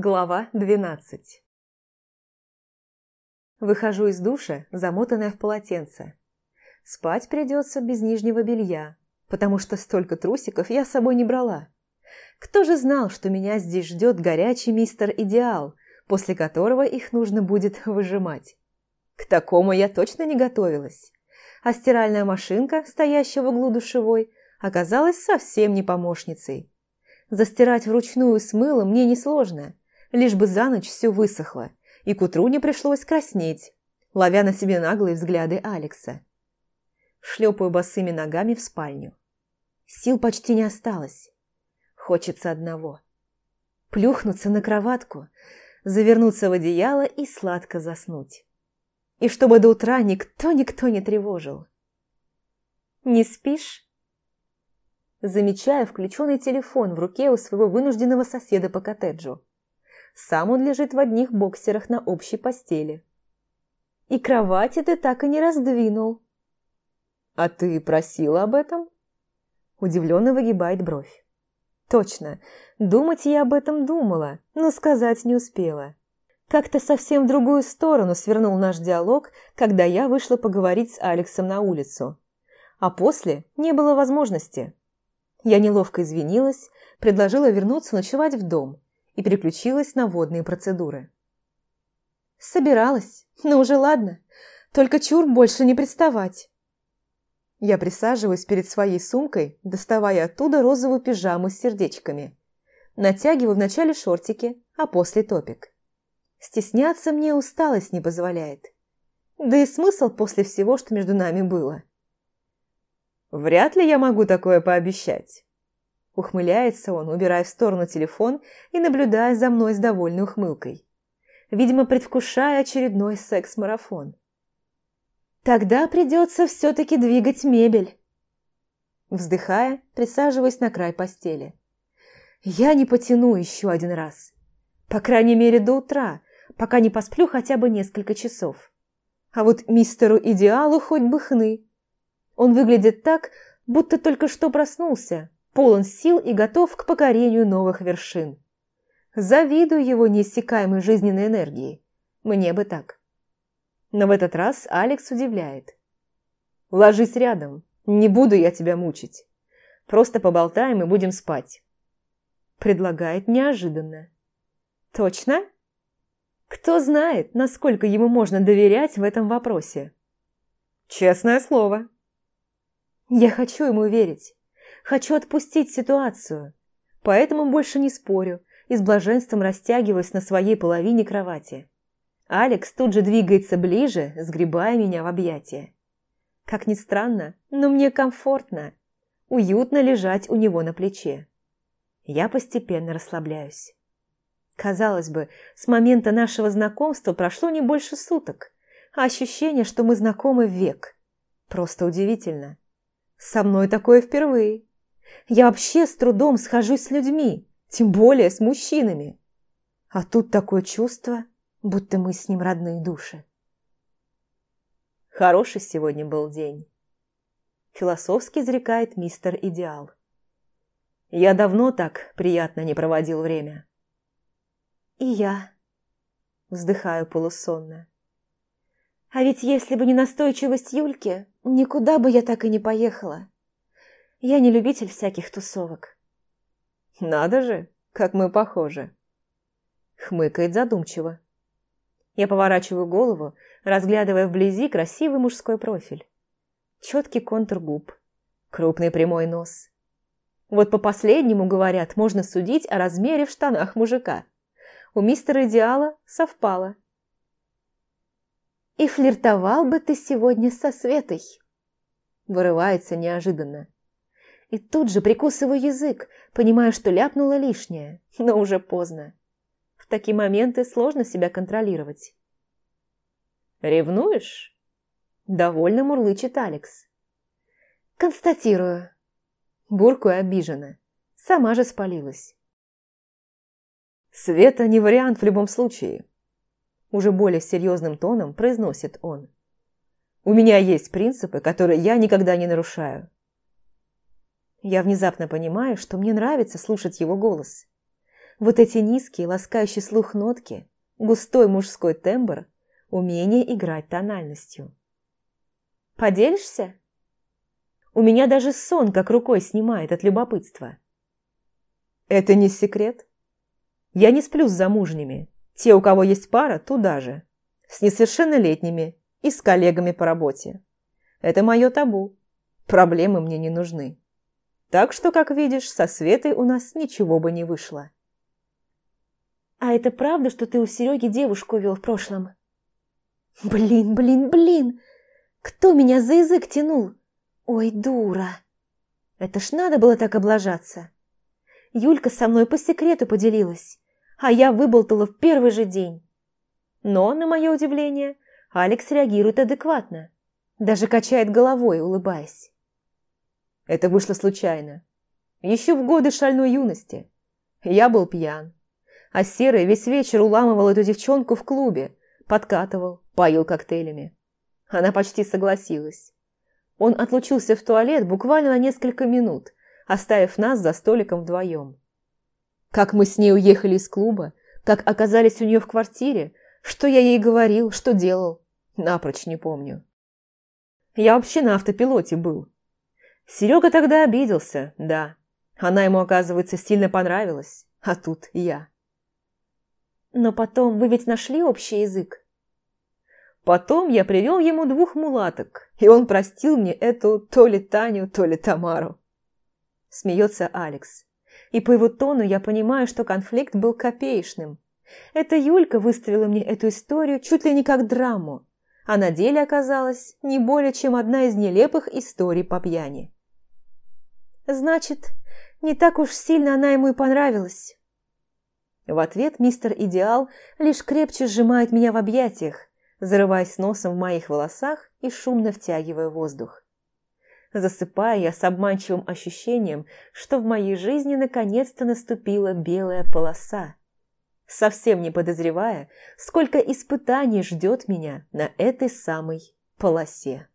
Глава 12 Выхожу из душа, замотанная в полотенце. Спать придется без нижнего белья, потому что столько трусиков я с собой не брала. Кто же знал, что меня здесь ждет горячий мистер Идеал, после которого их нужно будет выжимать? К такому я точно не готовилась. А стиральная машинка, стоящая в углу душевой, оказалась совсем не помощницей. Застирать вручную с мылом мне несложно, лишь бы за ночь все высохло, и к утру не пришлось краснеть, ловя на себе наглые взгляды Алекса. Шлепаю босыми ногами в спальню. Сил почти не осталось. Хочется одного. Плюхнуться на кроватку, завернуться в одеяло и сладко заснуть. И чтобы до утра никто-никто не тревожил. «Не спишь?» Замечаю включенный телефон в руке у своего вынужденного соседа по коттеджу. Сам он лежит в одних боксерах на общей постели. И кровати ты так и не раздвинул. «А ты просила об этом?» Удивленно выгибает бровь. «Точно, думать я об этом думала, но сказать не успела. Как-то совсем в другую сторону свернул наш диалог, когда я вышла поговорить с Алексом на улицу. А после не было возможности. Я неловко извинилась, предложила вернуться ночевать в дом и переключилась на водные процедуры. Собиралась, но уже ладно, только чур больше не приставать. Я присаживаюсь перед своей сумкой, доставая оттуда розовую пижаму с сердечками. Натягиваю вначале шортики, а после топик. Стесняться мне усталость не позволяет. Да и смысл после всего, что между нами было. Вряд ли я могу такое пообещать. Ухмыляется он, убирая в сторону телефон и наблюдая за мной с довольной ухмылкой. Видимо, предвкушая очередной секс-марафон. Тогда придется все-таки двигать мебель. Вздыхая, присаживаясь на край постели. Я не потяну еще один раз. По крайней мере, до утра, пока не посплю хотя бы несколько часов. А вот мистеру Идеалу хоть бы хны. Он выглядит так, будто только что проснулся, полон сил и готов к покорению новых вершин. Завидую его неиссякаемой жизненной энергии. Мне бы так. Но в этот раз Алекс удивляет. «Ложись рядом. Не буду я тебя мучить. Просто поболтаем и будем спать». Предлагает неожиданно. «Точно?» Кто знает, насколько ему можно доверять в этом вопросе. Честное слово. Я хочу ему верить. Хочу отпустить ситуацию. Поэтому больше не спорю и с блаженством растягиваюсь на своей половине кровати. Алекс тут же двигается ближе, сгребая меня в объятия. Как ни странно, но мне комфортно. Уютно лежать у него на плече. Я постепенно расслабляюсь. Казалось бы, с момента нашего знакомства прошло не больше суток, а ощущение, что мы знакомы век. Просто удивительно. Со мной такое впервые. Я вообще с трудом схожусь с людьми, тем более с мужчинами. А тут такое чувство, будто мы с ним родные души. Хороший сегодня был день. Философски изрекает мистер Идеал. Я давно так приятно не проводил время. И я вздыхаю полусонно. А ведь если бы не настойчивость Юльки, никуда бы я так и не поехала. Я не любитель всяких тусовок. Надо же, как мы похожи. Хмыкает задумчиво. Я поворачиваю голову, разглядывая вблизи красивый мужской профиль. Четкий контур губ, крупный прямой нос. Вот по последнему, говорят, можно судить о размере в штанах мужика. У мистера Идеала совпало – и флиртовал бы ты сегодня со Светой. Вырывается неожиданно. И тут же прикусываю язык, понимая, что ляпнула лишнее, но уже поздно. В такие моменты сложно себя контролировать. «Ревнуешь?» Довольно мурлычет Алекс. «Констатирую». Буркую обиженно. Сама же спалилась. «Света не вариант в любом случае уже более серьезным тоном произносит он. «У меня есть принципы, которые я никогда не нарушаю». Я внезапно понимаю, что мне нравится слушать его голос. Вот эти низкие, ласкающие слух нотки, густой мужской тембр, умение играть тональностью. «Поделишься?» У меня даже сон как рукой снимает от любопытства. Это не секрет. Я не сплю с замужними. Те, у кого есть пара, туда же. С несовершеннолетними и с коллегами по работе. Это мое табу. Проблемы мне не нужны. Так что, как видишь, со Светой у нас ничего бы не вышло. «А это правда, что ты у Сереги девушку вел в прошлом?» «Блин, блин, блин! Кто меня за язык тянул? Ой, дура! Это ж надо было так облажаться!» Юлька со мной по секрету поделилась, а я выболтала в первый же день. Но, на мое удивление, Алекс реагирует адекватно, даже качает головой, улыбаясь. Это вышло случайно. Еще в годы шальной юности. Я был пьян. А Серый весь вечер уламывал эту девчонку в клубе, подкатывал, поил коктейлями. Она почти согласилась. Он отлучился в туалет буквально на несколько минут, оставив нас за столиком вдвоем. Как мы с ней уехали из клуба, как оказались у нее в квартире, что я ей говорил, что делал, напрочь не помню. Я вообще на автопилоте был, Серега тогда обиделся, да. Она ему, оказывается, сильно понравилась, а тут я. Но потом вы ведь нашли общий язык? Потом я привел ему двух мулаток, и он простил мне эту то ли Таню, то ли Тамару. Смеется Алекс. И по его тону я понимаю, что конфликт был копеечным. Эта Юлька выставила мне эту историю чуть ли не как драму, а на деле оказалась не более чем одна из нелепых историй по пьяни. Значит, не так уж сильно она ему и понравилась. В ответ мистер Идеал лишь крепче сжимает меня в объятиях, зарываясь носом в моих волосах и шумно втягивая воздух. Засыпая я с обманчивым ощущением, что в моей жизни наконец-то наступила белая полоса, совсем не подозревая, сколько испытаний ждет меня на этой самой полосе.